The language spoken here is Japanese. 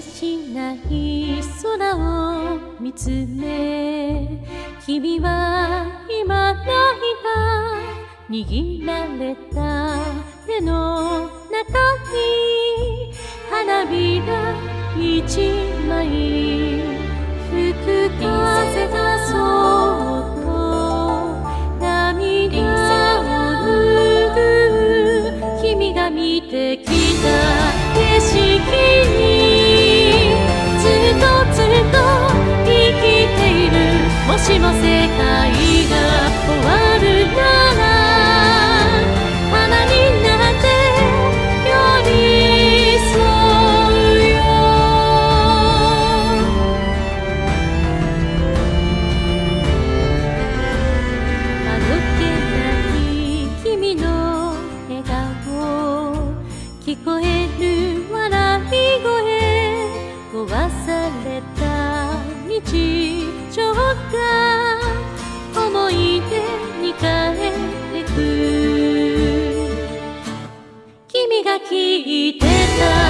しない。空を見つめ君は今ないが握られた手の中に花びら一枚。しも世界が終わるなら花になって寄り添うよあどけない君の笑顔聞こえる笑い声。壊された日常が思い出に帰ってく。君が聞いてた。